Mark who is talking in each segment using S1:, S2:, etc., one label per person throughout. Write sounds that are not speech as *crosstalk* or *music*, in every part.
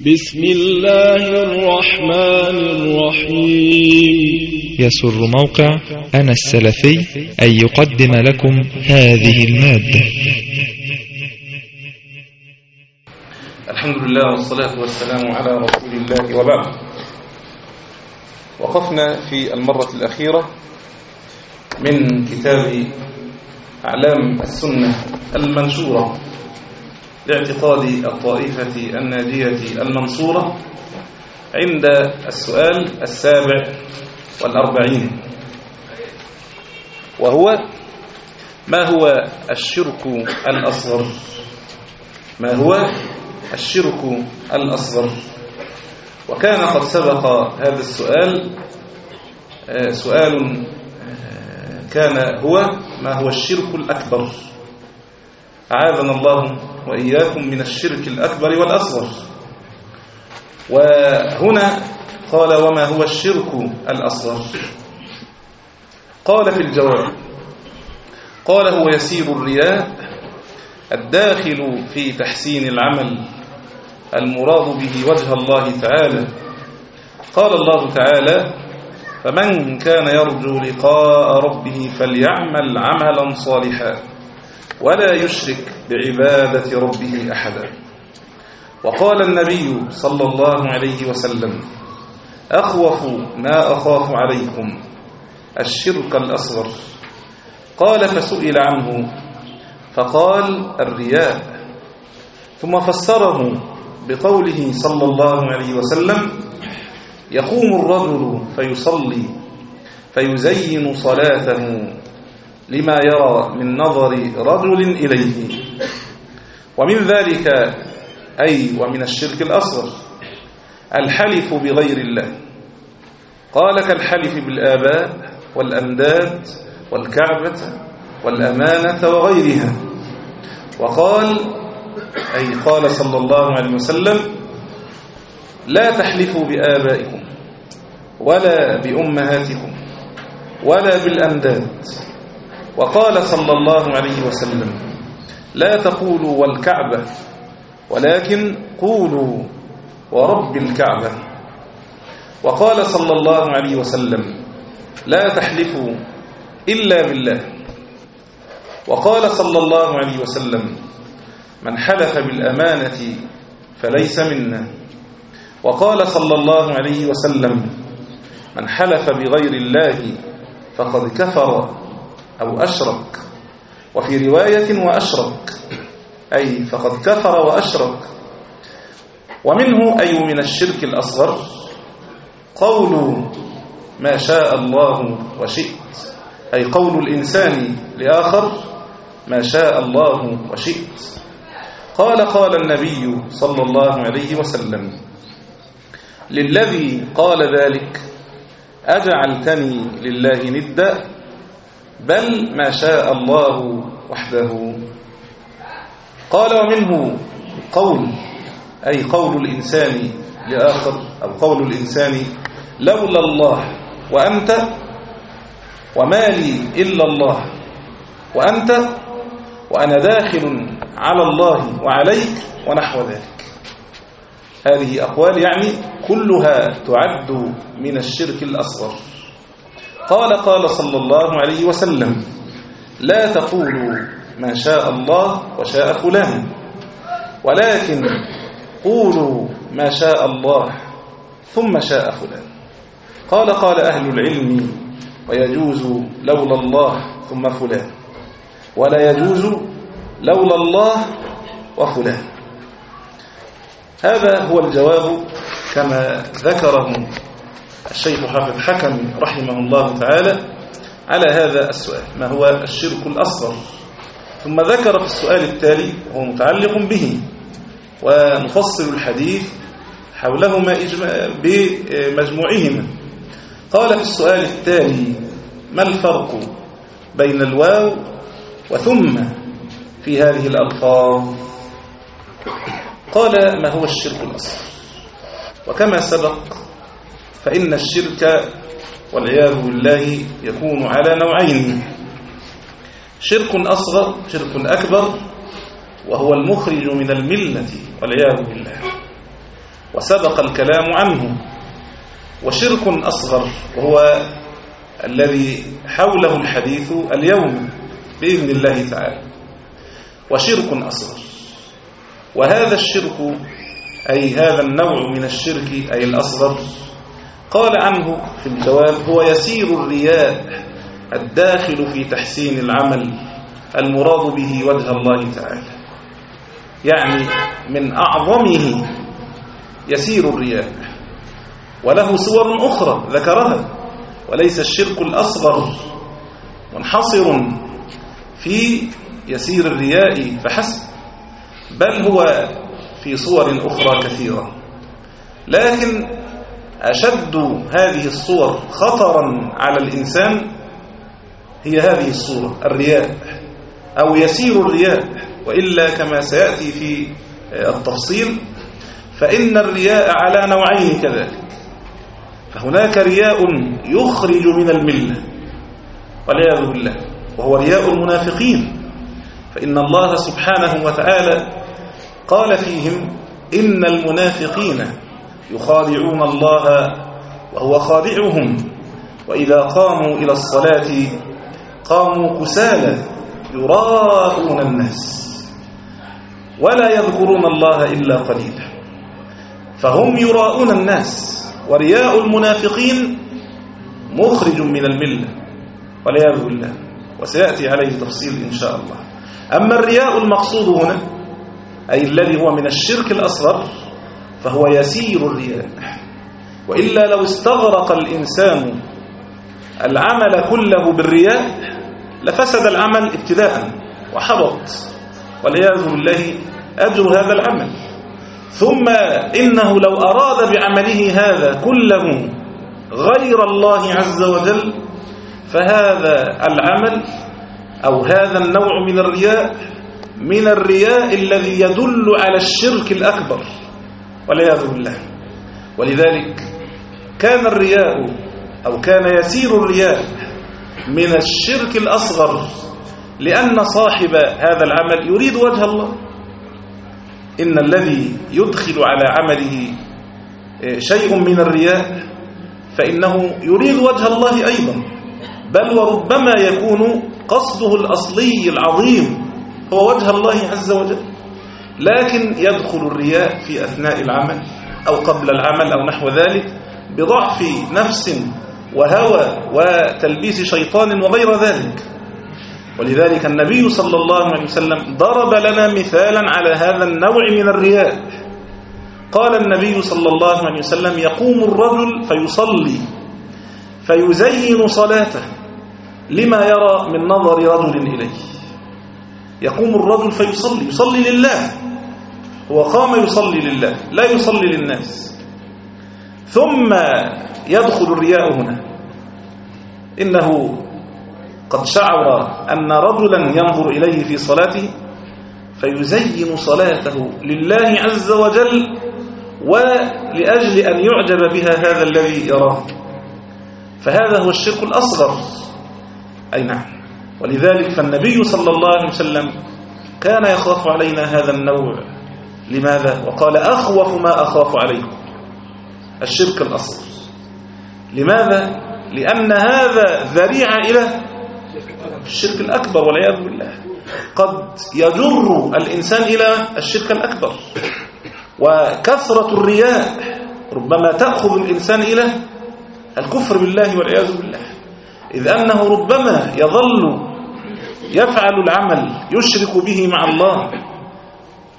S1: بسم الله الرحمن الرحيم.
S2: يسر موقع أنا السلفي أن يقدم لكم هذه المادة.
S3: الحمد لله والصلاة والسلام على رسول الله وبعد. وقفنا في المرة الأخيرة من كتاب أعلام السنة المنشورة. لاعتقاد الطائفة الناجية المنصورة عند السؤال السابع والأربعين. وهو ما هو الشرك الأصغر؟ ما هو الشرك الأصغر؟ وكان قد سبق هذا السؤال سؤال كان هو ما هو الشرك الأكبر؟ أعاذنا الله وإياكم من الشرك الأكبر والأصغر. وهنا قال وما هو الشرك الأصغر؟ قال في الجواب قال هو يسير الرياء الداخل في تحسين العمل المراد به وجه الله تعالى. قال الله تعالى فمن كان يرجو لقاء ربه فليعمل عملا صالحا. ولا يشرك بعبادة ربه أحدا. وقال النبي صلى الله عليه وسلم أخوف ما أخاف عليكم الشرك الأصغر. قال فسئل عنه فقال الرياء. ثم فسره بقوله صلى الله عليه وسلم يقوم الرجل فيصلي فيزين صلاته لما يرى من نظر رجل إليه. ومن ذلك أي ومن الشرك الأصغر الحلف بغير الله. قال كالحلف بالآباء والأنداد والكعبة والأمانة وغيرها. وقال أي قال صلى الله عليه وسلم لا تحلفوا بآبائكم ولا بأمهاتكم ولا بالأنداد وقال صلى الله عليه وسلم لا تقولوا والكعبة ولكن قولوا ورب الكعبة. وقال صلى الله عليه وسلم لا تحلفوا إلا بالله. وقال صلى الله عليه وسلم من حلف بالأمانة فليس منا. وقال صلى الله عليه وسلم من حلف بغير الله فقد كفر. أو أشرك. وفي رواية وأشرك. أي فقد كفر وأشرك. ومنه أي من الشرك الأصغر. قول ما شاء الله وشئت. أي قول الإنسان لآخر ما شاء الله وشئت. قال قال النبي صلى الله عليه وسلم للذي قال ذلك أجعلتني لله ندا بل ما شاء الله وحده. قال ومنه قول أي قول الإنسان لآخر أو قول الإنسان لولا الله وأنت وما لي إلا الله وأنت وأنا داخل على الله وعليك ونحو ذلك. هذه أقوال يعني كلها تعد من الشرك الأصغر. قال قال صلى الله عليه وسلم لا تقولوا ما شاء الله وشاء فلان ولكن قولوا ما شاء الله ثم شاء فلان. قال قال أهل العلم ويجوز لولا الله ثم فلان ولا يجوز لولا الله وفلان. هذا هو الجواب كما ذكره الشيخ حافظ حكم رحمه الله تعالى على هذا السؤال ما هو الشرك الأصغر؟ ثم ذكر في السؤال التالي وهو متعلق به ونفصل الحديث حولهما بمجموعهما. قال في السؤال التالي ما الفرق بين الواو وثم في هذه الألفاظ؟ قال ما هو الشرك الأصغر؟ وكما سبق فإن الشرك والعياذ بالله يكون على نوعين. شرك أصغر شرك أكبر وهو المخرج من الملة والعياذ بالله. وسبق الكلام عنه. وشرك أصغر وهو الذي حوله الحديث اليوم بإذن الله تعالى. وشرك أصغر. وهذا الشرك أي هذا النوع من الشرك أي الأصغر قال عنه في الجواب هو يسير الرياء الداخل في تحسين العمل المراد به وجه الله تعالى. يعني من أعظمه يسير الرياء. وله صور أخرى ذكرها وليس الشرك الأصغر منحصر في يسير الرياء فحسب بل هو في صور أخرى كثيرة. لكن أشد هذه الصور خطرا على الإنسان هي هذه الصورة الرياء أو يسير الرياء وإلا كما سيأتي في التفصيل فإن الرياء على نوعين كذلك. فهناك رياء يخرج من الملة والعياذ بالله وهو رياء المنافقين. فإن الله سبحانه وتعالى قال فيهم إن المنافقين يخادعون الله وهو خادعهم. وإذا قاموا إلى الصلاة قاموا كسالى يراءون الناس ولا يذكرون الله إلا قليلا. فهم يراءون الناس ورياء المنافقين مخرج من الملة والعياذ بالله. وسيأتي عليه تفصيل إن شاء الله. أما الرياء المقصود هنا أي الذي هو من الشرك الأصغر فهو يسير الرياء وإلا لو استغرق الإنسان العمل كله بالرياء لفسد العمل ابتداء وحبط. والعياذ بالله أجر هذا العمل. ثم إنه لو أراد بعمله هذا كله غير الله عز وجل فهذا العمل أو هذا النوع من الرياء من الرياء الذي يدل على الشرك الأكبر. والعياذ بالله. ولذلك كان الرياء أو كان يسير الرياء من الشرك الأصغر لأن صاحب هذا العمل يريد وجه الله. إن الذي يدخل على عمله شيء من الرياء فإنه يريد وجه الله أيضا. بل وربما يكون قصده الأصلي العظيم هو وجه الله عز وجل. لكن يدخل الرياء في أثناء العمل أو قبل العمل أو نحو ذلك بضعف نفس وهوى وتلبيس شيطان وغير ذلك. ولذلك النبي صلى الله عليه وسلم ضرب لنا مثالا على هذا النوع من الرياء. قال النبي صلى الله عليه وسلم يقوم الرجل فيصلي فيزين صلاته. لما يرى من نظر رجل إليه. يقوم الرجل فيصلي يصلي لله. هو قام يصلي لله لا يصلي للناس. ثم يدخل الرياء هنا. إنه قد شعر أن رجلا ينظر إليه في صلاته فيزين صلاته لله عز وجل ولأجل أن يعجب بها هذا الذي يراه. فهذا هو الشرك الأصغر. أي نعم. ولذلك فالنبي صلى الله عليه وسلم كان يخاف علينا هذا النوع. لماذا؟ وقال أخوف ما أخاف عليكم. الشرك الأصغر لماذا؟ لأن هذا ذريعة إلى الشرك الأكبر والعياذ بالله. قد يجر الإنسان إلى الشرك الأكبر. وكثرة الرياء ربما تأخذ الإنسان إلى الكفر بالله والعياذ بالله. إذ أنه ربما يظل يفعل العمل يشرك به مع الله.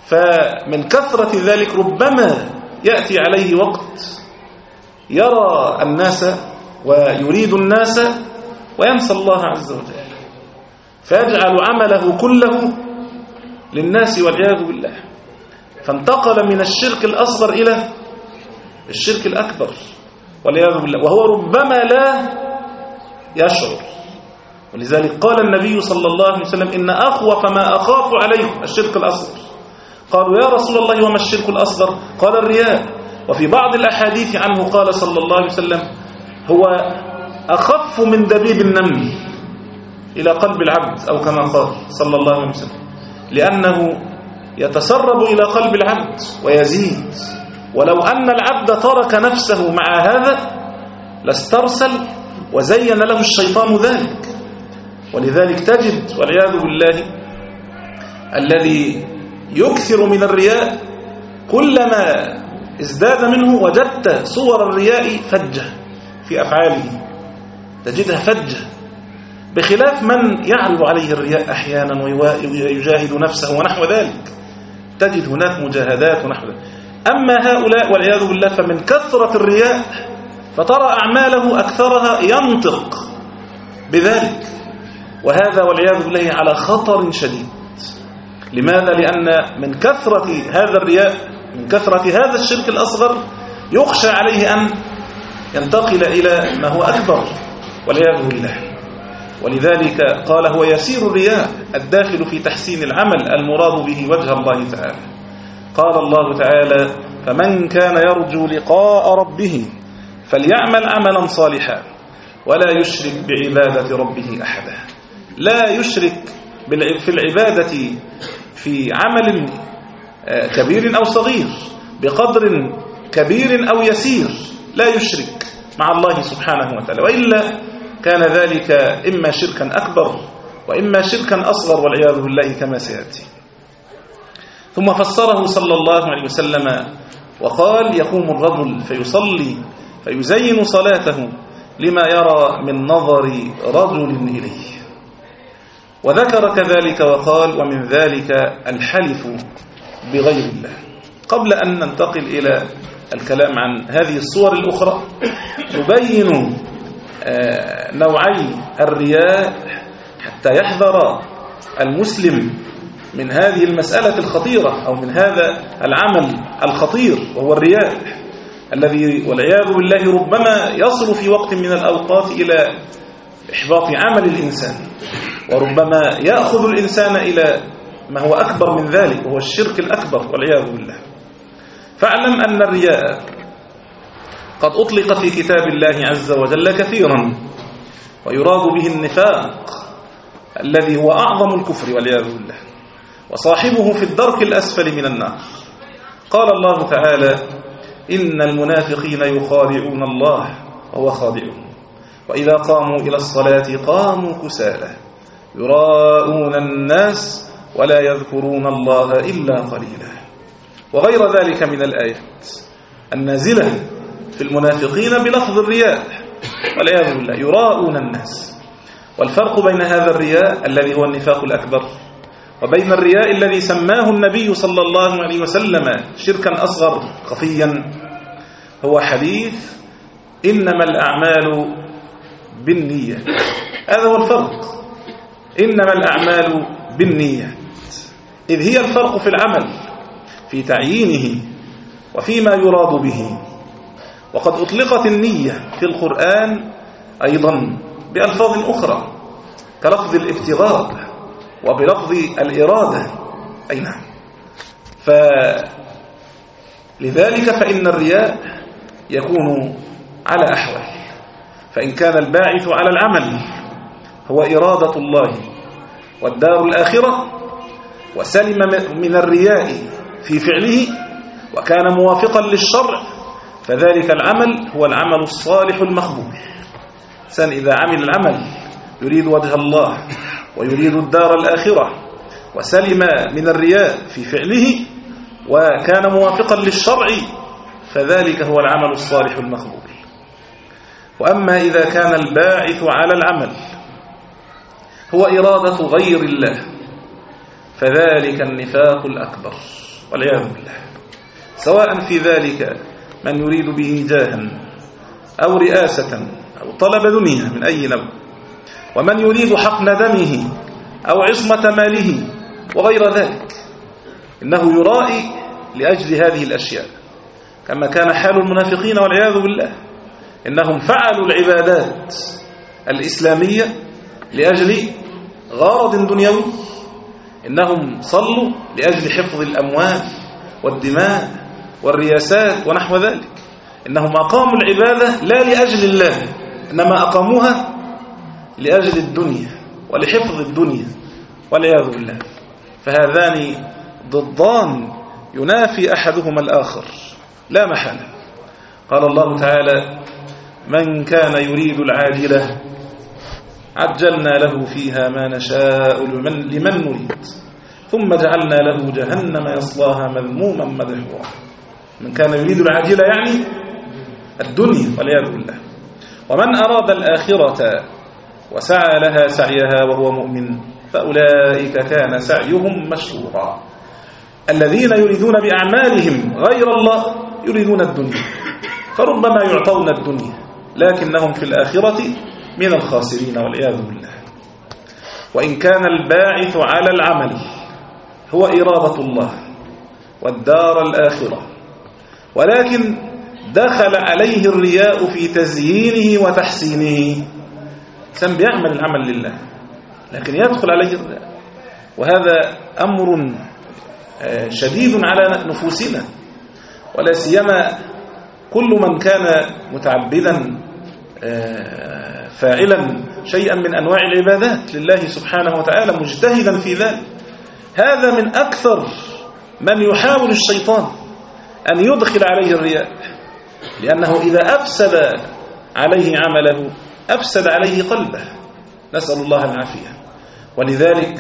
S3: فمن كثرة ذلك ربما يأتي عليه وقت يرى الناس ويريد الناس وينسى الله عز وجل. فيجعل عمله كله للناس والعياذ بالله. فانتقل من الشرك الأصغر إلى الشرك الأكبر والعياذ بالله. وهو ربما لا يشعر. ولذلك قال النبي صلى الله عليه وسلم إن أخوف ما أخاف عليكم الشرك الأصغر. قالوا يا رسول الله وما الشرك الأصغر؟ قال الرياء. وفي بعض الأحاديث عنه قال صلى الله عليه وسلم هو أخف من دبيب النمل إلى قلب العبد أو كما قال صلى الله عليه وسلم لأنه يتسرب إلى قلب العبد ويزيد. ولو أن العبد ترك نفسه مع هذا لاسترسل وزين له الشيطان ذلك. ولذلك تجد والعياذ بالله الذي يكثر من الرياء كلما ازداد منه وجدت صور الرياء فجة في أفعاله. تجدها فجة. بخلاف من يعرض عليه الرياء أحيانا ويجاهد نفسه ونحو ذلك. تجد هناك مجاهدات ونحو ذلك. أما هؤلاء والعياذ بالله فمن كثرة الرياء فترى أعماله أكثرها ينطق بذلك. وهذا والعياذ بالله على خطر شديد. لماذا؟ لأن من كثرة هذا الرياء من كثرة هذا الشرك الأصغر يخشى عليه أن ينتقل إلى ما هو أكبر والعياذ بالله. ولذلك قال هو يسير الرياء الداخل في تحسين العمل المراد به وجه الله تعالى. قال الله تعالى فمن كان يرجو لقاء ربه فليعمل عملا صالحا ولا يشرك بعبادة ربه أحدا. لا يشرك في العبادة في عمل آه، كبير أو صغير بقدر كبير أو يسير لا يشرك مع الله سبحانه وتعالى. وإلا كان ذلك إما شركا أكبر وإما شركا أصغر والعياذ بالله كما سيأتي. ثم فسره صلى الله عليه وسلم وقال يقوم الرجل فيصلي فيزين صلاته لما يرى من نظر رجل إليه. وذكر كذلك وقال ومن ذلك الحلف بغير الله. قبل أن ننتقل إلى الكلام عن هذه الصور الأخرى نبين آه، نوعي الرياء حتى يحذر المسلم من هذه المسألة الخطيرة أو من هذا العمل الخطير وهو الرياء الذي والعياذ بالله ربما يصل في وقت من الأوقات إلى إحباط عمل الإنسان. وربما يأخذ الإنسان إلى ما هو أكبر من ذلك وهو الشرك الأكبر والعياذ بالله. فاعلم أن الرياء قد أطلق في كتاب الله عز وجل كثيرا ويراد به النفاق الذي هو أعظم الكفر والعياذ بالله. وصاحبه في الدرك الأسفل من النار. قال الله تعالى إن المنافقين يخادعون الله وهو خادعهم. وإذا قاموا إلى الصلاة قاموا كسالى. يراءون الناس ولا يذكرون الله إلا قليلا. وغير ذلك من الآيات النازلة في المنافقين بلفظ الرياء. والعياذ بالله يراءون الناس. والفرق بين هذا الرياء الذي هو النفاق الأكبر وبين الرياء الذي سماه النبي صلى الله عليه وسلم شركا أصغر خفيا هو حديث إنما الأعمال بالنية. هذا هو الفرق. إنما الأعمال بالنية إذ هي الفرق في العمل في تعيينه وفيما يراد به. وقد أطلقت النية في القرآن أيضا بألفاظ أخرى كلفظ الابتغاء وبلفظ الإرادة. أي نعم. فلذلك فإن الرياء يكون على أحوال فإن كان الباعث على العمل. هو إرادة الله والدار الآخرة وسلم من الرياء في فعله وكان موافقا للشرع فذلك العمل هو العمل الصالح المقبول. سن إذا عمل العمل يريد وجه الله ويريد الدار الآخرة وسلم من الرياء في فعله وكان موافقا للشرع فذلك هو العمل الصالح المقبول. وأما إذا كان الباعث على العمل هو إرادة غير الله. فذلك النفاق الأكبر والعياذ بالله. سواء في ذلك من يريد به جاها أو رئاسة أو طلب دنيا من أي نوع. ومن يريد حقن دمه أو عصمة ماله وغير ذلك. إنه يرائي لأجل هذه الأشياء. كما كان حال المنافقين والعياذ بالله. إنهم فعلوا العبادات الإسلامية لأجل غرض دنيوي إنهم صلوا لأجل حفظ الأموال والدماء والرياسات ونحو ذلك. إنهم أقاموا العبادة لا لأجل الله إنما أقاموها لأجل الدنيا ولحفظ الدنيا والعياذ بالله. فهذان ضدان ينافي أحدهما الآخر. لا محالة. قال الله تعالى من كان يريد العاجلة عجلنا له فيها ما نشاء لمن, لمن نريد. ثم جعلنا له جهنم يصلاها مذموما مدحورا. من كان يريد العاجلة يعني الدنيا والعياذ بالله. ومن أراد الآخرة وسعى لها سعيها وهو مؤمن فأولئك كان سعيهم مشكورا. الذين يريدون بأعمالهم غير الله يريدون الدنيا. فربما يعطون الدنيا لكنهم في الآخرة من الخاسرين والعياذ بالله. وإن كان الباعث على العمل هو إرادة الله والدار الآخرة. ولكن دخل عليه الرياء في تزيينه وتحسينه. سن بيعمل العمل لله لكن يدخل عليه الرياء. وهذا أمر آه، شديد على نفوسنا. ولا سيما كل من كان متعبدا آه، فاعلا شيئا من أنواع العبادات لله سبحانه وتعالى مجتهدا في ذلك. هذا من أكثر من يحاول الشيطان أن يدخل عليه الرياء لأنه إذا أفسد عليه عمله أفسد عليه قلبه نسأل الله العافية. ولذلك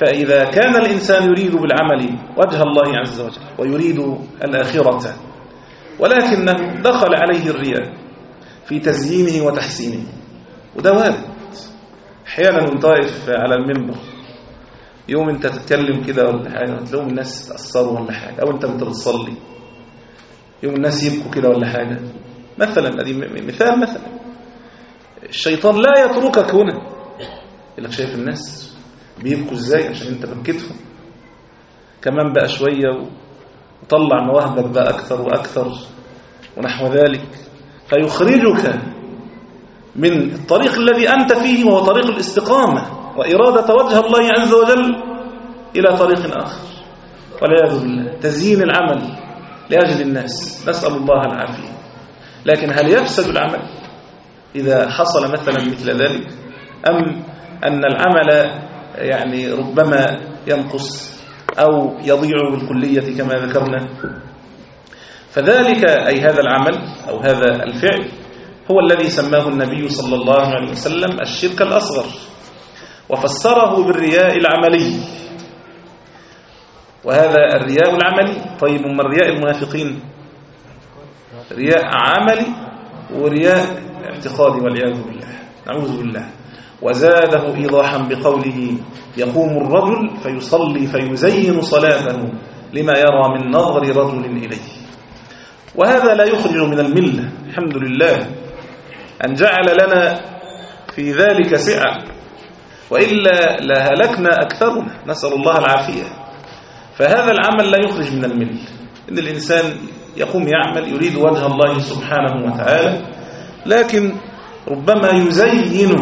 S3: فإذا كان الإنسان يريد بالعمل وجه الله عز وجل ويريد الآخرة ولكنه دخل عليه الرياء في تزيينه وتحسينه وده وارد. أحيانا وانت على المنبر يوم أنت تتكلم كده ولا حاجة تلاقيهم الناس تاثروا ولا حاجة أو أنت انت بتصلي يوم الناس يبكوا كده ولا حاجة. مثلا أدي مثال مثلا. الشيطان لا يتركك هنا. يقول لك شايف الناس بيبكوا إزاي؟ عشان أنت بكيتهم. كمان بقى شوية وطلع مواهبك بقى أكثر وأكثر ونحو ذلك. فيخرجك من الطريق الذي أنت فيه وهو طريق الاستقامة. وإرادة وجه الله عز وجل إلى طريق آخر. والعياذ بالله. تزيين العمل لأجل الناس. نسأل الله العافية. لكن هل يفسد العمل إذا حصل مثلا مثل ذلك؟ أم أن العمل يعني ربما ينقص أو يضيع بالكلية كما ذكرنا؟ فذلك أي هذا العمل أو هذا الفعل هو الذي سماه النبي صلى الله عليه وسلم الشرك الأصغر وفسره بالرياء العملي. وهذا الرياء العملي طيب من رياء المنافقين؟ رياء عملي ورياء اعتقادي والعياذ بالله نعوذ بالله. وزاده إيضاحا بقوله يقوم الرجل فيصلي فيزين صلاته لما يرى من نظر رجل إليه. وهذا لا يخرج من الملة الحمد لله. أن جعل لنا في ذلك سعة وإلا لهلكنا أكثرنا نسأل الله العافية. فهذا العمل لا يخرج من الملة إن الإنسان يقوم يعمل يريد وجه الله سبحانه وتعالى لكن ربما يزين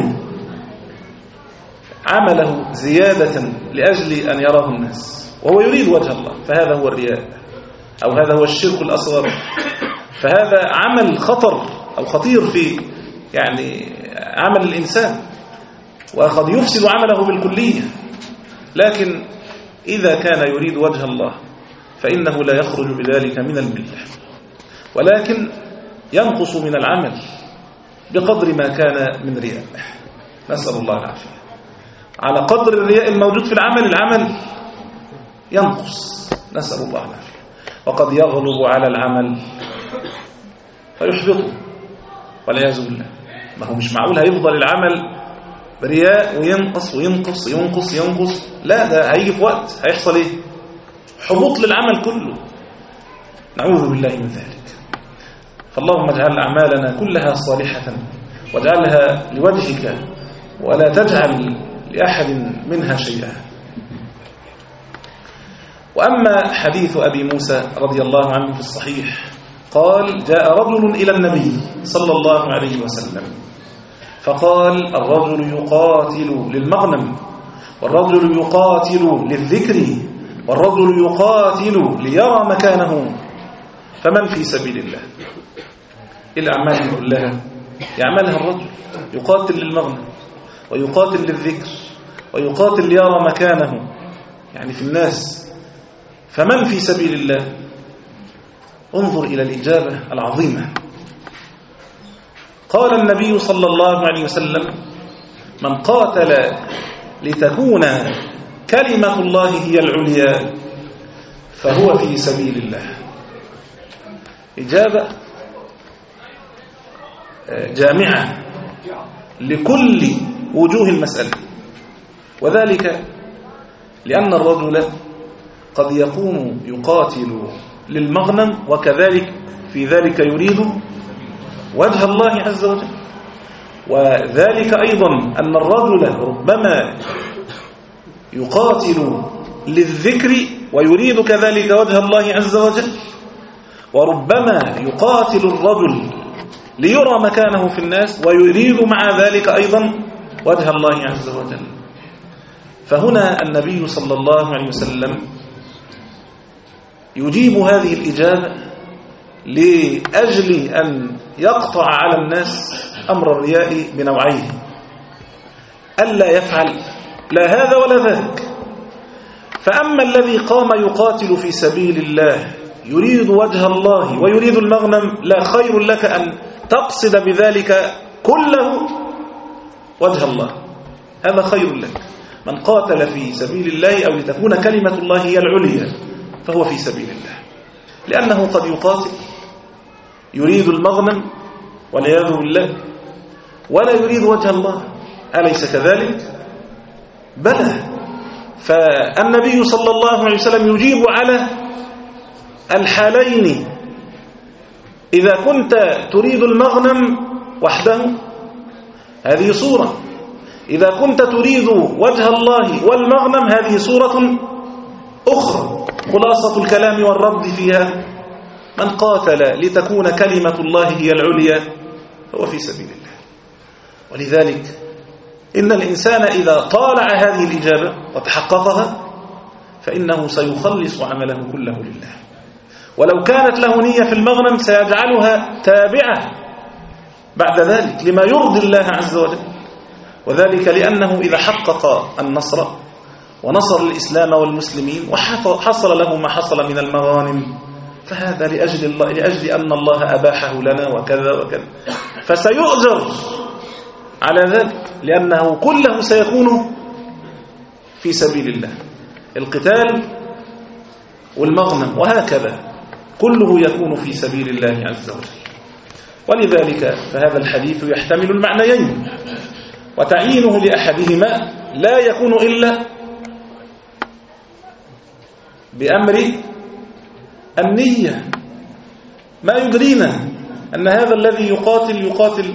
S3: عمله زيادة لأجل أن يراه الناس وهو يريد وجه الله فهذا هو الرياء أو هذا هو الشرك الأصغر. فهذا عمل خطر أو خطير في يعني عمل الإنسان وقد يفسد عمله بالكلية. لكن إذا كان يريد وجه الله فإنه لا يخرج بذلك من الملة ولكن ينقص من العمل بقدر ما كان من رياء. نسأل الله العافية. على قدر الرياء الموجود في العمل العمل ينقص. نسأل الله العافية. وقد يغلب على العمل فيحبطه والعياذ بالله. ما هو مش معقول هيفضل العمل رياء وينقص وينقص ينقص ينقص. لا ده هيجي في وقت هيحصل إيه؟ حبوط للعمل كله. نعوذ بالله من ذلك. فاللهم اجعل أعمالنا كلها صالحة واجعلها لوجهك ولا تجعل لأحد منها شيئا. وأما حديث أبي موسى رضي الله عنه في الصحيح قال جاء رجل إلى النبي صلى الله عليه وسلم. فقال الرجل يقاتل للمغنم والرجل يقاتل للذكر والرجل يقاتل ليرى مكانه فمن في سبيل الله؟ الأعمال كلها يعملها الرجل يقاتل للمغنم ويقاتل للذكر ويقاتل ليرى مكانه. يعني في الناس فمن في سبيل الله؟ انظر إلى الإجابة العظيمة. قال النبي صلى الله عليه وسلم من قاتل لتكون كلمة الله هي العليا فهو في سبيل الله. إجابة آه، جامعة لكل وجوه المسألة. وذلك لأن الرجل قد يقوم يقاتل للمغنم وكذلك في ذلك يريد وجه الله عز وجل. وذلك أيضا أن الرجل ربما يقاتل للذكر ويريد كذلك وجه الله عز وجل. وربما يقاتل الرجل ليرى مكانه في الناس ويريد مع ذلك أيضا وجه الله عز وجل. فهنا النبي صلى الله عليه وسلم يجيب هذه الإجابة لأجل أن يقطع على الناس أمر الرياء بنوعيه ألا يفعل لا هذا ولا ذاك. فأما الذي قام يقاتل في سبيل الله يريد وجه الله ويريد المغنم لا خير لك أن تقصد بذلك كله وجه الله. هذا خير لك. من قاتل في سبيل الله أو لتكون كلمة الله هي العليا فهو في سبيل الله. لأنه قد يقاتل. يريد المغنم والعياذ بالله ولا يريد وجه الله أليس كذلك؟ بلى. فالنبي صلى الله عليه وسلم يجيب على الحالين إذا كنت تريد المغنم وحده هذه صورة. إذا كنت تريد وجه الله والمغنم هذه صورة أخرى. خلاصة الكلام والرد فيها. من قاتل لتكون كلمة الله هي العليا هو في سبيل الله. ولذلك إن الإنسان إذا طالع هذه الإجابة وتحققها فإنه سيخلص عمله كله لله. ولو كانت له نية في المغنم سيجعلها تابعة بعد ذلك لما يرضي الله عز وجل. وذلك لأنه إذا حقق النصر ونصر الإسلام والمسلمين وحصل له ما حصل من المغانم فهذا لأجل, الله لأجل أن الله أباحه لنا وكذا وكذا. فسيؤجر على ذلك لأنه كله سيكون في سبيل الله. القتال والمغنم وهكذا كله يكون في سبيل الله عز وجل. ولذلك فهذا الحديث يحتمل المعنيين وتعيينه لأحدهما لا يكون إلا بأمر النية ما يدرينا أن هذا الذي يقاتل يقاتل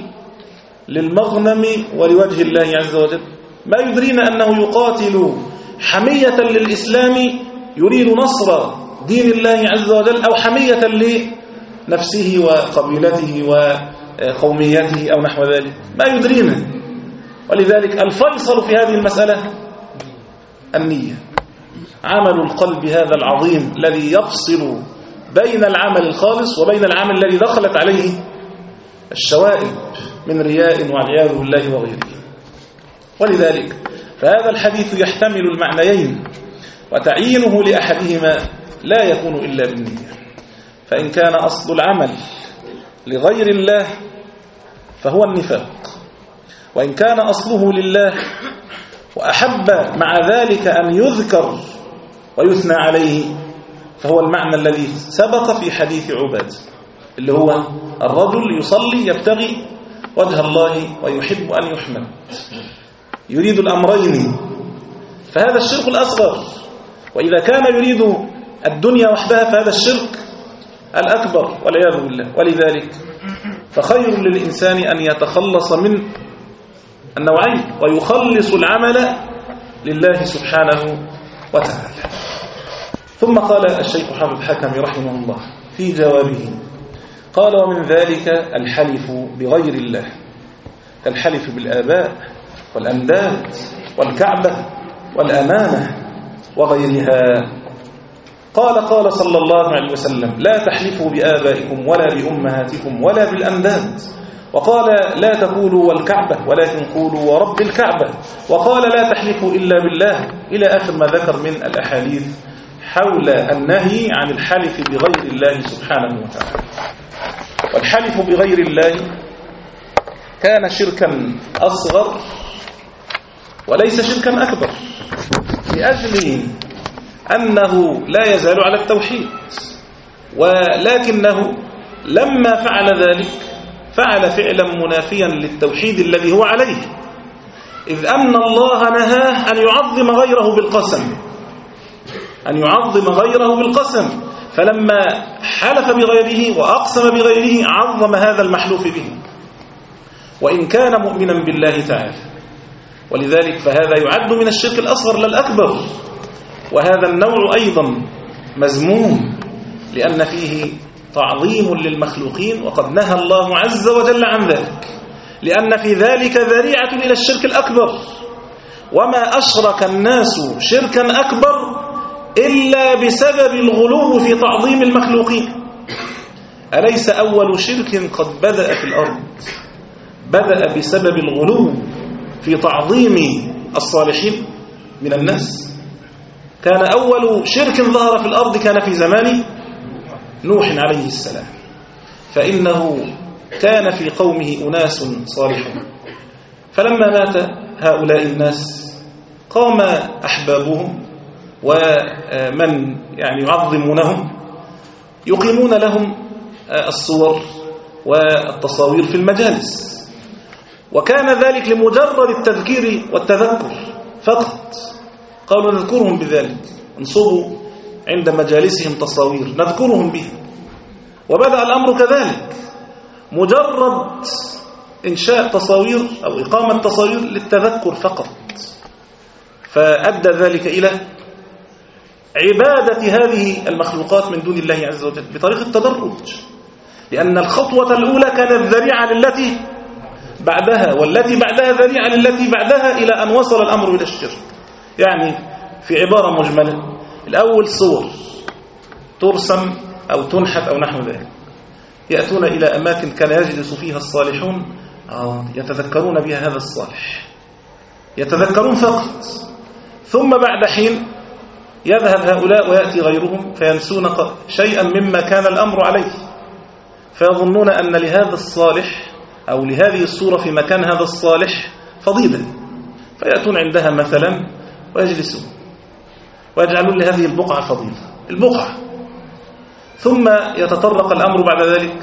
S3: للمغنم ولوجه الله عز وجل. ما يدرينا أنه يقاتل حمية للإسلام يريد نصر دين الله عز وجل أو حمية لنفسه وقبيلته وقوميته أو نحو ذلك. ما يدرينا. ولذلك الفيصل في هذه المسألة النية عمل القلب هذا العظيم الذي يفصل بين العمل الخالص وبين العمل الذي دخلت عليه الشوائب من رياء والعياذ بالله وغيره. ولذلك فهذا الحديث يحتمل المعنيين وتعيينه لأحدهما لا يكون إلا بالنية. فإن كان أصل العمل لغير الله فهو النفاق. وإن كان أصله لله وأحب مع ذلك أن يذكر ويثنى عليه فهو المعنى الذي سبق في حديث عباد اللي هو الرجل يصلي يبتغي وجه الله ويحب أن يحمد. يريد الأمرين فهذا الشرك الأصغر. وإذا كان يريد الدنيا وحدها فهذا الشرك الأكبر والعياذ بالله. ولذلك فخير للإنسان أن يتخلص من النوعين ويخلص العمل لله سبحانه وتعالى. ثم قال الشيخ حافظ حكم رحمه الله في جوابه قال ومن ذلك الحلف بغير الله كالحلف بالآباء والأنداد والكعبة والأمانة وغيرها. قال قال صلى الله عليه وسلم لا تحلفوا بآبائكم ولا بأمهاتكم ولا بالأنداد. وقال لا تقولوا والكعبة ولكن قولوا ورب الكعبة. وقال لا تحلفوا إلا بالله. إلى آخر ما ذكر من الأحاديث حول النهي عن الحلف بغير الله سبحانه وتعالى. والحلف بغير الله كان شركا أصغر وليس شركا أكبر لأجل أنه لا يزال على التوحيد. ولكنه لما فعل ذلك فعل فعلا منافيا للتوحيد الذي هو عليه. إذ أن الله نهاه أن يعظم غيره بالقسم. أن يعظم غيره بالقسم. فلما حلف بغيره وأقسم بغيره عظم هذا المحلوف به. وإن كان مؤمنا بالله تعالى. ولذلك فهذا يعد من الشرك الأصغر لا الأكبر وهذا النوع أيضا مزموم لأن فيه تعظيم للمخلوقين وقد نهى الله عز وجل عن ذلك. لأن في ذلك ذريعة إلى الشرك الأكبر. وما أشرك الناس شركا أكبر إلا بسبب الغلو في تعظيم المخلوقين. أليس أول شرك قد بدأ في الأرض؟ بدأ بسبب الغلو في تعظيم الصالحين من الناس. كان أول شرك ظهر في الأرض كان في زمان نوح عليه السلام. فإنه كان في قومه أناس صالحون. فلما مات هؤلاء الناس قام أحبابهم ومن يعني يعظمونهم يقيمون لهم الصور والتصاوير في المجالس. وكان ذلك لمجرد التذكير والتذكر فقط. قالوا نذكرهم بذلك انصبوا عند مجالسهم تصاوير نذكرهم بها وبدأ الأمر كذلك. مجرد إنشاء تصاوير أو إقامة تصاوير للتذكر فقط. فأدى ذلك إلى عبادة هذه المخلوقات من دون الله عز وجل بطريقة التدرج. لأن الخطوة الأولى كانت ذريعة للتي بعدها والتي بعدها ذريعة للتي بعدها إلى أن وصل الأمر إلى الشرك. يعني في عبارة مجملة الأول صور ترسم أو تنحت أو نحو ذلك. يأتون إلى أماكن كان يجلس فيها الصالحون. آه يتذكرون بها هذا الصالح. يتذكرون فقط. ثم بعد حين يذهب هؤلاء ويأتي غيرهم فينسون شيئا مما كان الأمر عليه. فيظنون أن لهذا الصالح أو لهذه الصورة في مكان هذا الصالح فضيلة. فيأتون عندها مثلا ويجلسون. ويجعلون لهذه البقعة فضيلة. البقعة. ثم يتطرق الأمر بعد ذلك.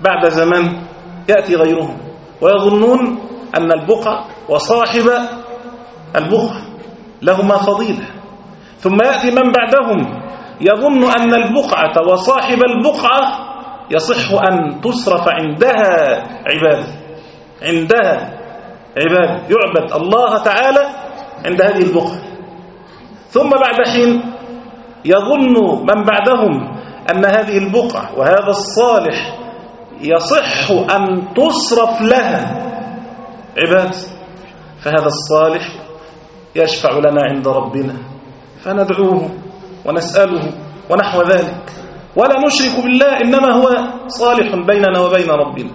S3: بعد زمان يأتي غيرهم. ويظنون أن البقعة وصاحب البقعة لهما فضيلة. ثم يأتي من بعدهم. يظن أن البقعة وصاحب البقعة يصح أن تصرف عندها عبادة عندها عبادة يعبد الله تعالى عند هذه البقعة. ثم بعد حين يظن من بعدهم أن هذه البقعة وهذا الصالح يصح أن تصرف لها عبادة فهذا الصالح يشفع لنا عند ربنا. فندعوه ونسأله ونحو ذلك. ولا نشرك بالله إنما هو صالح بيننا وبين ربنا.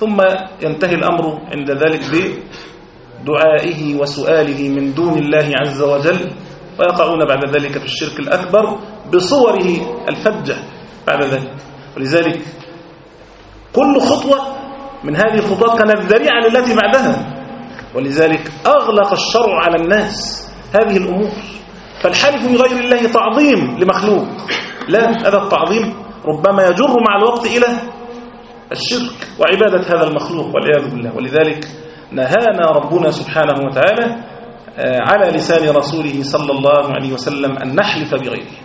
S3: ثم ينتهي الأمر عند ذلك بدعائه وسؤاله من دون الله عز وجل. ويقعون بعد ذلك في الشرك الأكبر بصوره الفجة بعد ذلك. ولذلك كل خطوة من هذه الخطوات كانت ذريعة للتي بعدها. ولذلك أغلق الشرع على الناس هذه الأمور. فالحلف بغير الله تعظيم لمخلوق. لا هذا التعظيم ربما يجر مع الوقت إلى الشرك وعبادة هذا المخلوق والعياذ بالله. ولذلك نهانا ربنا سبحانه وتعالى على لسان رسوله صلى الله عليه وسلم أن نحلف بغيره.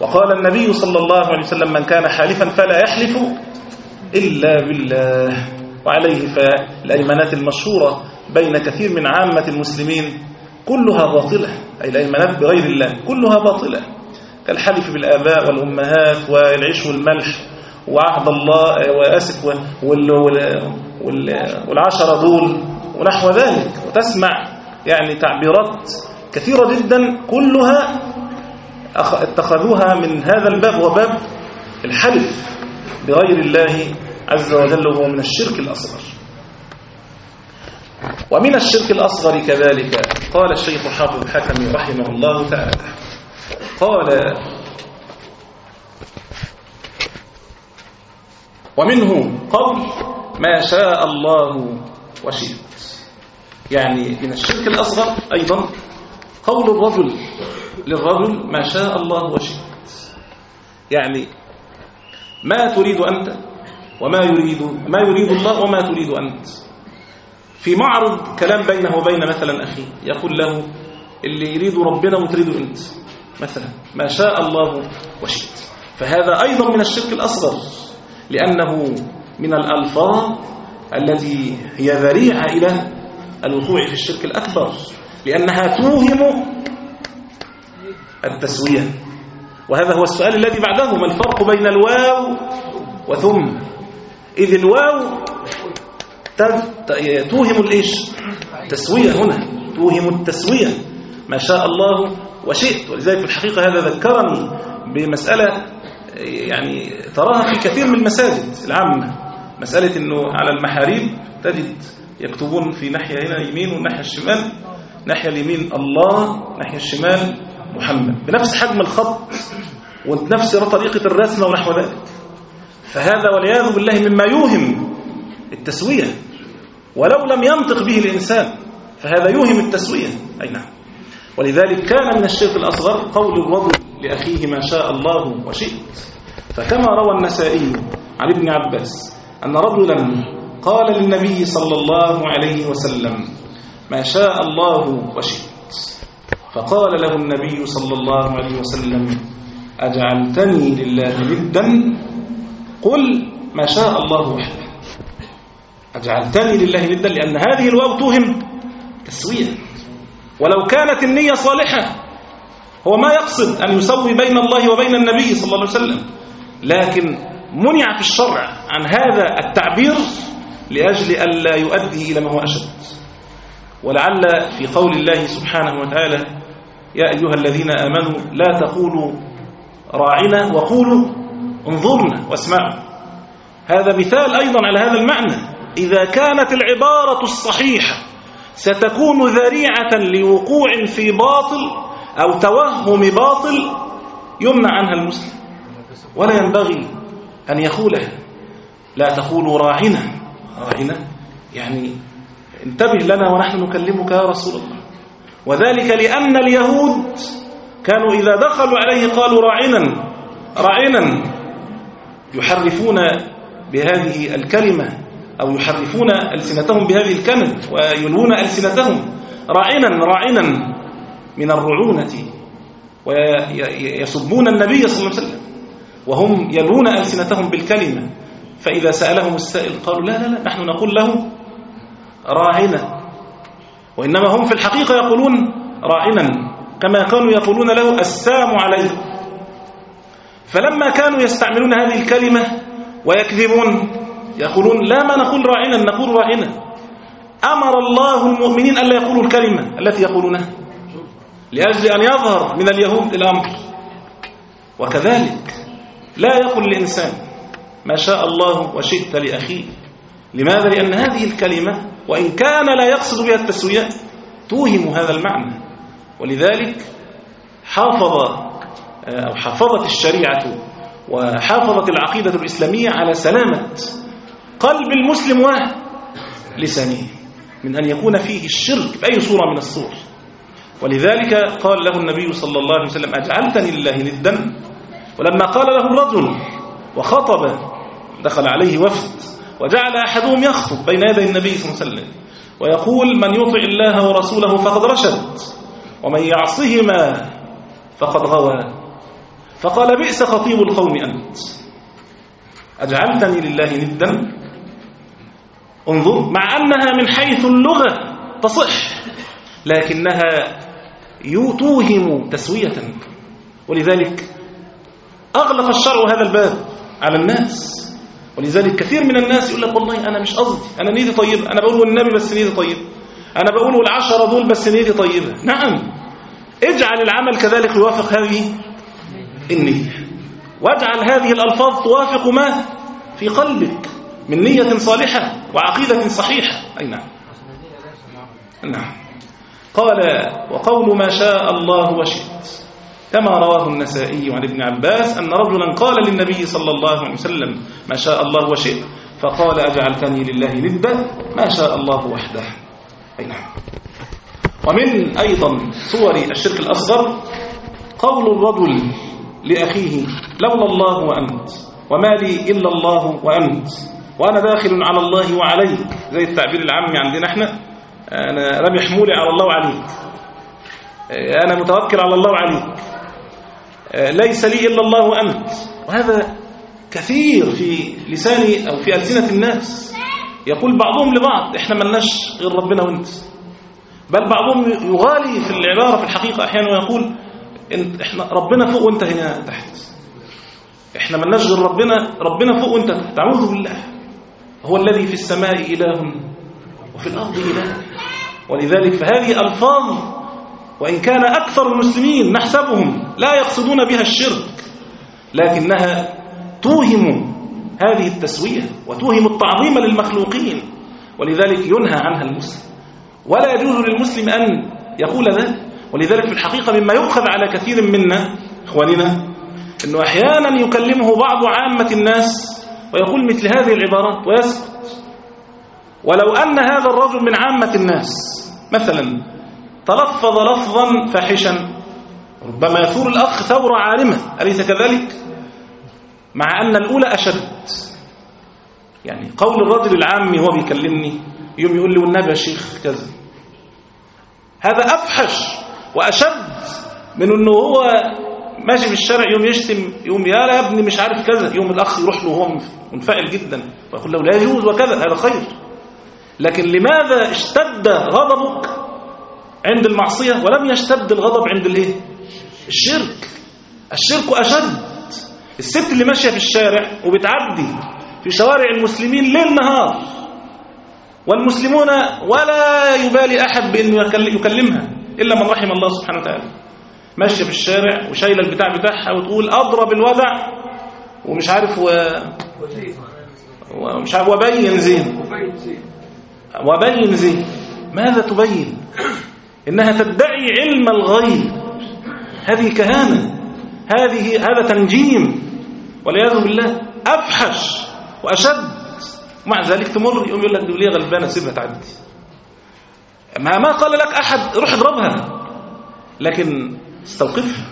S3: وقال النبي صلى الله عليه وسلم من كان حالفا فلا يحلف إلا بالله. وعليه فالأيمانات المشهورة بين كثير من عامة المسلمين كلها باطلة أي الأيمانات بغير الله كلها باطلة. كالحلف بالآباء والأمهات والعيش والملح وعهد الله وأسف والعشرة دول ونحو ذلك. وتسمع يعني تعبيرات كثيرة جدا كلها اتخذوها من هذا الباب وباب الحلف بغير الله عز وجل وهو من الشرك الأصغر. ومن الشرك الأصغر كذلك. قال الشيخ حافظ الحكم رحمه الله تعالى. قال ومنه قول ما شاء الله وشئت. يعني من الشرك الأصغر أيضا قول الرجل للرجل ما شاء الله وشئت. يعني ما تريد أنت وما يريد ما يريد الله وما تريد أنت. في معرض كلام بينه وبين مثلا أخيه يقول له اللي يريد ربنا وتريد أنت. مثلا ما شاء الله وشئت. فهذا أيضا من الشرك الأصغر لأنه من الألفاظ التي هي ذريعة إلى الوقوع في الشرك الأكبر لأنها توهم التسوية. وهذا هو السؤال الذي بعده ما الفرق بين الواو وثم؟ إذ الواو توهم الإيش؟ تسوية هنا. توهم التسوية. ما شاء الله وشئت. ولذلك في الحقيقة هذا ذكرني بمسألة يعني تراها في كثير من المساجد العامة. مسألة أنه على المحاريب تجد يكتبون في ناحية هنا يمين والناحية الشمال ناحية اليمين الله ناحية الشمال محمد. بنفس حجم الخط ونفس طريقة الرسمة ونحو ذلك. فهذا والعياذ بالله مما يوهم التسوية. ولو لم ينطق به الإنسان فهذا يوهم التسوية. أي نعم. ولذلك كان من الشرك الأصغر قول الرجل لأخيه ما شاء الله وشئت. فكما روى النسائي عن ابن عباس أن رجلا قال للنبي صلى الله عليه وسلم ما شاء الله وشئت. فقال له النبي صلى الله عليه وسلم أجعلتني لله ندا؟ قل ما شاء الله وحده. أجعلتني لله ندا لأن هذه الواو توهم. تسوية. ولو كانت النية صالحة هو ما يقصد أن يسوي بين الله وبين النبي صلى الله عليه وسلم. لكن منع في الشرع عن هذا التعبير لأجل ألا يؤدي إلى ما هو أشد. ولعل في قول الله سبحانه وتعالى يا أيها الذين آمنوا لا تقولوا راعنا وقولوا انظرنا واسمعوا. هذا مثال أيضا على هذا المعنى. إذا كانت العبارة الصحيحة ستكون ذريعة لوقوع في باطل أو توهم باطل يمنع عنها المسلم. ولا ينبغي أن يقولها لا تقولوا راعنا. راعنا؟ يعني انتبه لنا ونحن نكلمك يا رسول الله. وذلك لأن اليهود كانوا إذا دخلوا عليه قالوا راعنا. راعنا. يحرفون بهذه الكلمة. أو يحرفون ألسنتهم بهذه الكلمة ويلون ألسنتهم. راعنا راعنا من الرعونة. ويسبون النبي صلى الله عليه وسلم. وهم يلون ألسنتهم بالكلمة. فإذا سألهم السائل قالوا لا لا لا نحن نقول له راعنا. وإنما هم في الحقيقة يقولون راعنا كما كانوا يقولون له السام عليه فلما كانوا يستعملون هذه الكلمة ويكذبون يقولون لا ما نقول راعنا نقول راعنا. أمر الله المؤمنين ألا يقولوا الكلمة التي يقولونها لأجل أن يظهر من اليهود الأمر وكذلك لا يقول الإنسان ما شاء الله وشئت لأخيه. لماذا؟ لأن هذه الكلمة وإن كان لا يقصد بها التسوية توهم هذا المعنى. ولذلك حافظ أو حافظت الشريعة وحافظت العقيدة الإسلامية على سلامة قلب المسلم ولسانه من أن يكون فيه الشرك بأي صورة من الصور. ولذلك قال له النبي صلى الله عليه وسلم أجعلتني لله ندا. ولما قال له الرجل وخطب دخل عليه وفد وجعل أحدهم يخطب بين يدي النبي صلى الله عليه وسلم ويقول من يطع الله ورسوله فقد رشد ومن يعصهما فقد غوى. فقال بئس خطيب القوم أنت. أجعلتني لله ندا. انظر. مع أنها من حيث اللغة تصح لكنها توهم تسوية. ولذلك أغلق الشرع هذا الباب على الناس. ولذلك كثير من الناس يقول لك والله أنا مش قصدي. أنا نيدي طيبة. أنا بقول النبي بس نيدي طيبة. أنا بقول العشرة دول بس نيدي طيبة. نعم. اجعل العمل كذلك يوافق هذه النية. واجعل هذه الألفاظ توافق ما في قلبك. من نية صالحة وعقيدة صحيحة. أي نعم. نعم. قال وقول ما شاء الله وشئت. كما رواه النسائي عن ابن عباس أن رجلا قال للنبي صلى الله عليه وسلم ما شاء الله وشئت. فقال أجعلتني لله ندا ما شاء الله وحده. أي نعم. ومن أيضا صور الشرك الأصغر قول الرجل لأخيه لولا الله وأنت وما لي إلا الله وأنت. وأنا داخل على الله وعليك زي التعبير العامي عندنا إحنا. أنا رمي حمولي على الله وعليك. أنا متوكل على الله وعليك. ليس لي إلا الله وأنت. وهذا كثير في لسان أو في ألسنة الناس. يقول بعضهم لبعض إحنا ملناش غير ربنا وأنت. بل بعضهم يغالي في العبارة في الحقيقة أحيانا ويقول انت إحنا ربنا فوق وأنت هنا تحت. إحنا ملناش غير ربنا ربنا فوق وأنت تحت. أعوذ بالله. هو الذي في السماء إله وفي الأرض إله. ولذلك فهذه ألفاظ وإن كان أكثر المسلمين نحسبهم لا يقصدون بها الشرك لكنها توهم هذه التسوية وتوهم التعظيم للمخلوقين. ولذلك ينهى عنها المسلم. ولا يجوز للمسلم أن يقول ذلك ولذلك في الحقيقة مما يؤخذ على كثير منا إخواننا أنه أحيانا يكلمه بعض عامة الناس ويقول مثل هذه العبارات ويسكت ولو أن هذا الرجل من عامة الناس مثلا تلفظ لفظا فاحشا ربما يثور الأخ ثورة عارمة أليس كذلك؟ مع أن الأولى أشد. يعني قول الرجل العامي وهو بيكلمني؟ يوم يقول لي والنبي يا شيخ كذا. هذا أفحش وأشد من أنه هو ماشي في الشارع يوم يشتم يوم يا لا يا ابني مش عارف كذا يوم الأخ يروح له وهو منفعل جدا ويقول له لا يجوز وكذا هذا خير. لكن لماذا اشتد غضبك عند المعصية ولم يشتد الغضب عند الايه؟ الشرك. الشرك أشد. الست اللي ماشية في الشارع وبتعدي في شوارع المسلمين ليل نهار والمسلمون ولا يبالي أحد بأنه يكلمها إلا من رحم الله سبحانه وتعالى. ماشية في الشارع وشايلة البتاع بتاعها وتقول أضرب الودع ومش عارف و... ومش عارف وبين زين. وبين زين. ماذا تبين؟ إنها تدعي علم الغيب. هذه كهانة. هذه هذا تنجيم. والعياذ بالله أفحش وأشد. ومع ذلك تمر يقوم يقول لك دي وليه غلبانة سيبها تعدي. ما ما قال لك أحد روح اضربها. لكن استوقفها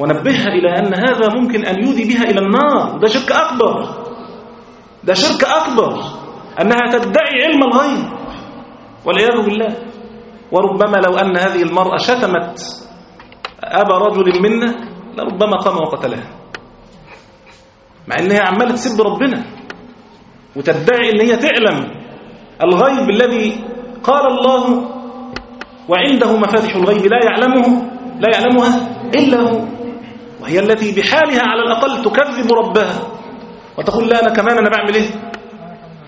S3: ونبهها إلى أن هذا ممكن أن يودي بها إلى النار. ده شرك أكبر. ده شرك أكبر. أنها تدعي علم الغيب. والعياذ بالله. وربما لو أن هذه المرأة شتمت أبا رجل منا لربما قام وقتلها. مع أنها عمالة تسب ربنا. وتدعي أن هي تعلم الغيب الذي قال الله وعنده مفاتح الغيب لا يعلمه. لا يعلمها إلا هو. وهي التي بحالها على الأقل تكذب ربها. وتقول لا أنا كمان أنا بعمل إيه؟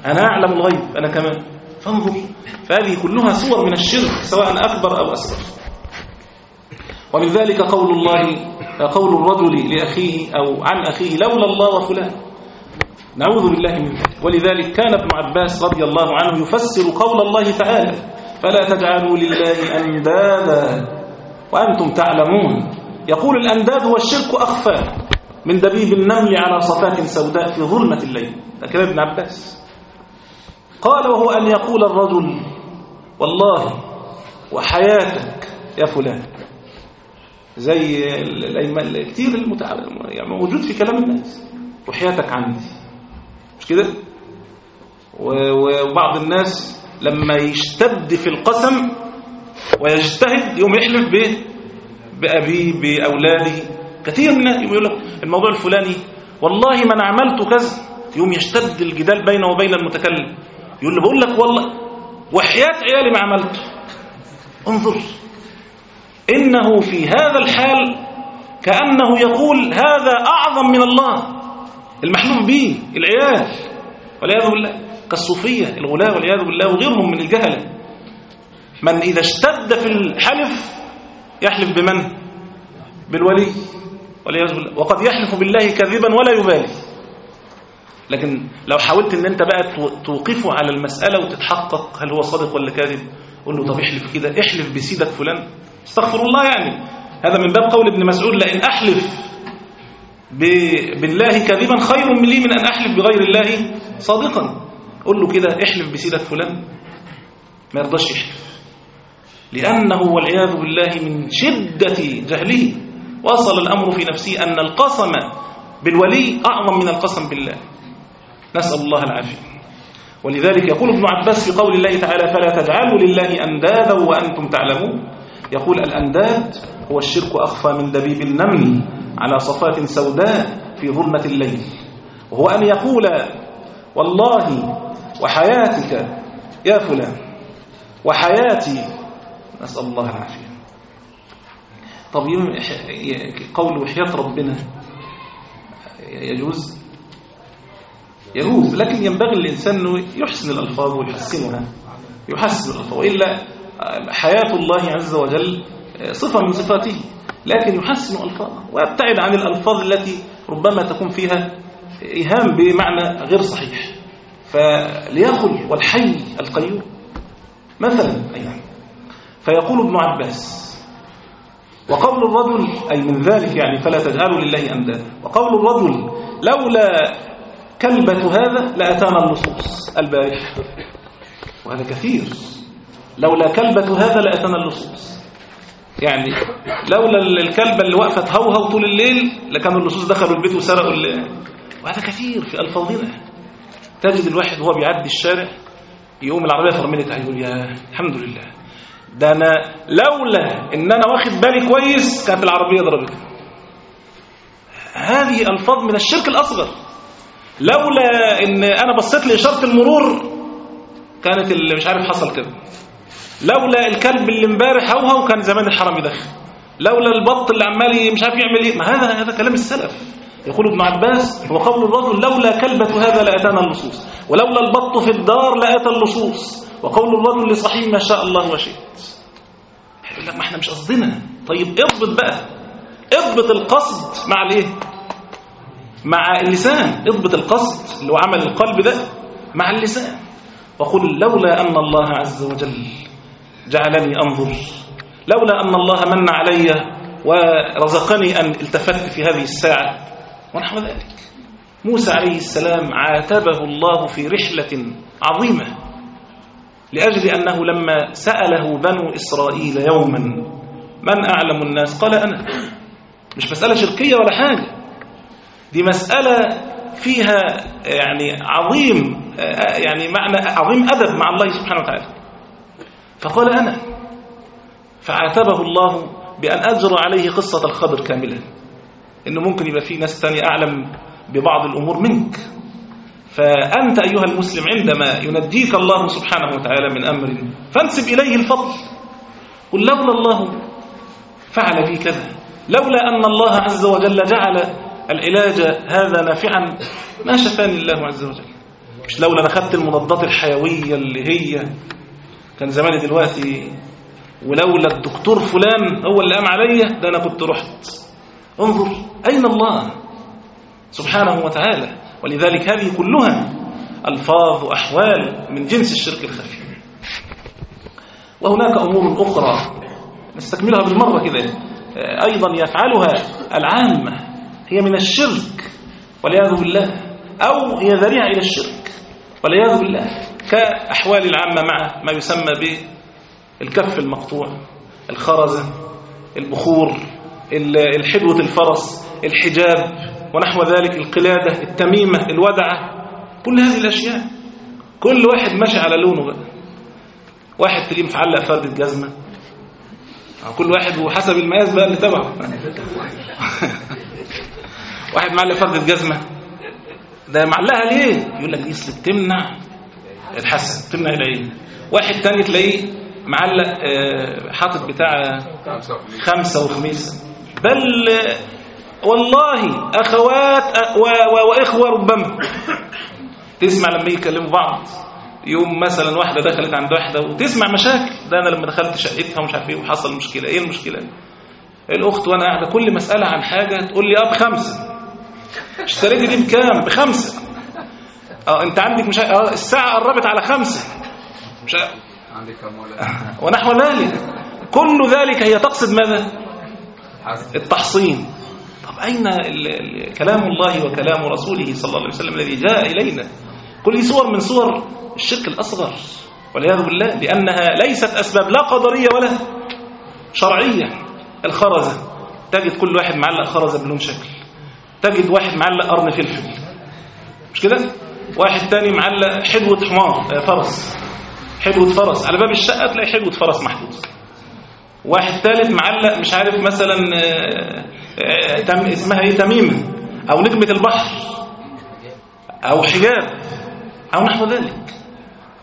S3: أنا أعلم الغيب أنا كمان. فانظر. فهذه كلها صور من الشرك سواء أكبر أو أصغر. ومن ذلك قول الله قول الرجل لأخيه أو عن أخيه لولا الله وفلان. نعوذ بالله من ذلك. ولذلك كان ابن عباس رضي الله عنه يفسر قول الله تعالى فلا تجعلوا لله أندادا وأنتم تعلمون. يقول الأنداد هو الشرك أخفى من دبيب النمل على صفات سوداء في ظلمة الليل. كلام ابن عباس. قال وهو أن يقول الرجل والله وحياتك يا فلان. زي كتير المتعلم يعني موجود في كلام الناس. وحياتك عندي. مش كده؟ وبعض الناس لما يشتد في القسم ويجتهد يوم يحلف بايه بأبيه بأولاده. كثير من الناس يقول لك الموضوع الفلاني والله ما أنا عملت كذا. يوم يشتد الجدال بينه وبين المتكلم. يقول له بقول لك والله وحياة عيالي ما عملته. انظر. إنه في هذا الحال كأنه يقول هذا أعظم من الله. المحلوم به العيال. والعياذ بالله. كالصوفية الغلاة والعياذ بالله وغيرهم من الجهلة من إذا اشتد في الحلف يحلف بمن؟ بالولي. وقد يحلف بالله كذبا ولا يبالي. لكن لو حاولت إن أنت بقى توقفه على المسألة وتتحقق هل هو صادق ولا كاذب قول له طب احلف كده احلف بسيدك فلان. استغفر الله يعني. هذا من باب قول ابن مسعود لئن أحلف بالله كاذبا خير من لي من أن أحلف بغير الله صادقا. قل له كده احلف بسيرة فلان. ما يرضاش يحلف. لأنه والعياذ بالله من شدة جهله وصل الأمر في نفسه أن القسم بالولي أعظم من القسم بالله. نسأل الله العافية. ولذلك يقول ابن عباس في قول الله تعالى فلا تجعلوا لله أندادا وأنتم تعلمون يقول الأنداد هو الشرك أخفى من دبيب النمل على صفات سوداء في ظلمة الليل وهو أن يقول والله وحياتك يا فلان وحياتي نسأل الله العافية. طب قول وحياة ربنا. يجوز؟ يجوز لكن ينبغي الإنسان أنه يحسن الألفاظ ويحسنها. يحسن الألفاظ. وإلا حياة الله عز وجل صفة من صفاته لكن يحسن ألفاظه. ويبتعد عن الألفاظ التي ربما تكون فيها إيهام بمعنى غير صحيح. فليقل والحي القيوم. مثلا أيضا. فيقول ابن عباس وقول الرجل أي من ذلك يعني فلا تجعلوا لله أندادا وقول الرجل لولا كلبة هذا لأتانا اللصوص البارح وهذا كثير. لولا كلبة هذا لأتانا اللصوص يعني لولا الكلبة اللي وقفت هوهو طول الليل لكان اللصوص دخلوا البيت وسرقوا. وهذا كثير في ألفاظنا تجد الواحد وهو بيعدي الشارع يقوم العربية فرملت عليه يقول يا الحمد لله. ده أنا لولا إن أنا واخد بالي كويس كانت العربية ضربتني هذه ألفاظ من الشرك الأصغر. لولا إن أنا بصيت لإشارة المرور كانت اللي مش عارف حصل كده. لولا الكلب اللي امبارح هوهو كان زمان الحرام يدخل لولا البط اللي عمال مش عارف يعمل إيه. ما هذا هذا كلام السلف. يقول ابن عباس وقول الرجل لولا كلبة هذا لأتانا اللصوص ولولا البط في الدار لأتى اللصوص وقول الرجل لصحيح ما شاء الله وشئت. يقول لك ما إحنا مش قصدنا. طيب اضبط بقى. اضبط القصد مع الايه؟ مع اللسان. اضبط القصد اللي هو عمل القلب ده مع اللسان. وقل لولا أن الله عز وجل جعلني أنظر. لولا أن الله من علي ورزقني أن التفت في هذه الساعة. ونحو ذلك. موسى عليه السلام عاتبه الله في رحلة عظيمة. لأجل أنه لما سأله بنو إسرائيل يوما من أعلم الناس؟ قال أنا. مش مسألة شركية ولا حاجة. دي مسألة فيها يعني عظيم يعني معنى عظيم أدب مع الله سبحانه وتعالى. فقال أنا. فعاتبه الله بأن أجرى عليه قصة الخضر كاملا. إنه ممكن يبقى في ناس تانية أعلم ببعض الأمور منك. فأنت أيها المسلم عندما ينجيك الله سبحانه وتعالى من أمر فانسب إليه الفضل. قل لولا الله فعل بي كذا. لولا أن الله عز وجل جعل العلاج هذا نافعا ما شفاني الله عز وجل. مش لولا أنا خدت المضادات الحيوية اللي هي كان زماني دلوقتي ولولا الدكتور فلان هو اللي قام عليا ده أنا كنت رحت. انظر أين الله؟ سبحانه وتعالى. ولذلك هذه كلها ألفاظ وأحوال من جنس الشرك الخفي. وهناك أمور أخرى نستكملها بالمرة كده. أيضا يفعلها العامة. هي من الشرك والعياذ بالله. أو هي ذريعة إلى الشرك والعياذ بالله. كأحوال العامة مع ما يسمى بالكف المقطوع الخرزة البخور الحدوة الفرس الحجاب. ونحو ذلك القلادة التميمة الودعة كل هذه الأشياء. كل واحد ماشي على لونه بقى. واحد تلاقيه متعلق فردة جزمة كل واحد وحسب المقاس بقى اللي تبعه. *laughs* واحد معلق فردة جزمة ده معلقها ليه؟ يقول لك دي بتمنع الحسن تمنع العين. واحد تاني تلاقيه معلق حاطط بتاع خمسة وخميسة بل والله أخوات وإخوة ربما. تسمع لما يكلموا بعض يوم مثلا واحدة دخلت عند واحدة وتسمع مشاكل. ده أنا لما دخلت شقتها ومش عارف إيه وحصل مشكلة. إيه المشكلة؟ الأخت وأنا قاعدة كل مسألة عن حاجة تقول لي أه بخمسة اشتريتي دي بكام؟ بخمسة. آه أنت عندك مش آه الساعة قربت على خمسة. مش
S4: عندك
S3: ونحو ذلك. كل ذلك هي تقصد ماذا؟ التحصين. أين كلام الله وكلام رسوله صلى الله عليه وسلم الذي جاء إلينا؟ كل صور من صور الشرك الأصغر والعياذ بالله لأنها ليست أسباب لا قدرية ولا شرعية. الخرزة تجد كل واحد معلق خرزة بلون شكل. تجد واحد معلق قرن فلفل. مش كده؟ واحد تاني معلق حدوة حمار آه، فرس. حدوة فرس. على باب الشقة تلاقي حدوة فرس محطوط واحد ثالث معلق مش عارف مثلا آه، آه، اسمها إيه تميمة أو نجمة البحر أو حجاب أو نحو ذلك.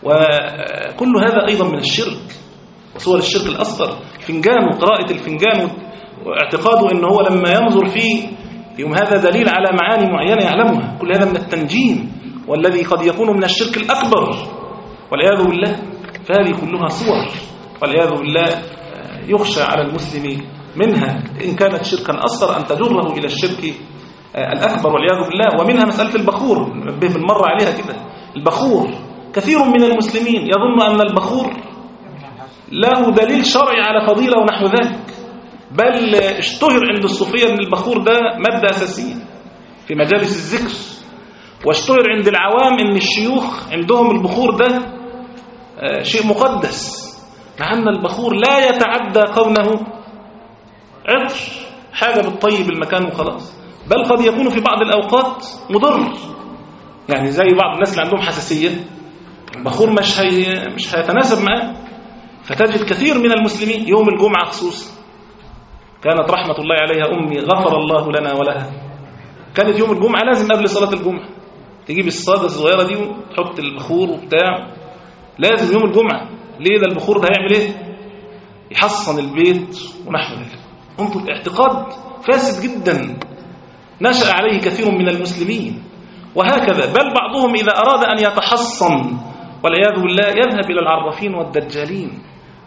S3: وكل هذا أيضا من الشرك وصور الشرك الأصغر الفنجان وقراءة الفنجان واعتقاده إن هو لما ينظر فيه يوم هذا دليل على معاني معينة يعلمها. كل هذا من التنجيم والذي قد يكون من الشرك الأكبر والعياذ بالله. فهذه كلها صور والعياذ بالله. يخشى على المسلم منها إن كانت شركا أصغر أن تجره إلى الشرك آه، الأكبر والعياذ بالله. ومنها مسألة البخور نبه بالمرة عليها كده. البخور كثير من المسلمين يظن أن البخور له دليل شرعي على فضيلة ونحو ذلك. بل اشتهر عند الصوفية أن البخور ده مادة أساسية في مجالس الذكر. واشتهر عند العوام أن الشيوخ عندهم البخور ده آه، شيء مقدس. مع أن البخور لا يتعدى كونه عطر حاجة بتطيب المكان وخلاص. بل قد يكون في بعض الأوقات مضر. يعني زي بعض الناس اللي عندهم حساسية. البخور مش هي مش هيتناسب معاه. فتجد كثير من المسلمين يوم الجمعة خصوصا. كانت رحمة الله عليها أمي غفر الله لنا ولها. كانت يوم الجمعة لازم قبل صلاة الجمعة. تجيب الصاجة الصغيرة دي وتحط البخور وبتاع. لازم يوم الجمعة. ليه؟ ده البخور ده هيعمل إيه؟ يحصن البيت ونحو ذلك. انظر اعتقاد فاسد جدا. نشأ عليه كثير من المسلمين. وهكذا بل بعضهم إذا أراد أن يتحصن والعياذ بالله يذهب إلى العرافين والدجالين.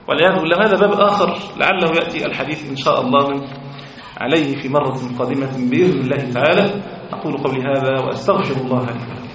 S3: والعياذ بالله هذا باب آخر لعله يأتي الحديث إن شاء الله عليه في مرة قادمة بإذن الله تعالى. أقول قولي هذا وأستغفر الله لي.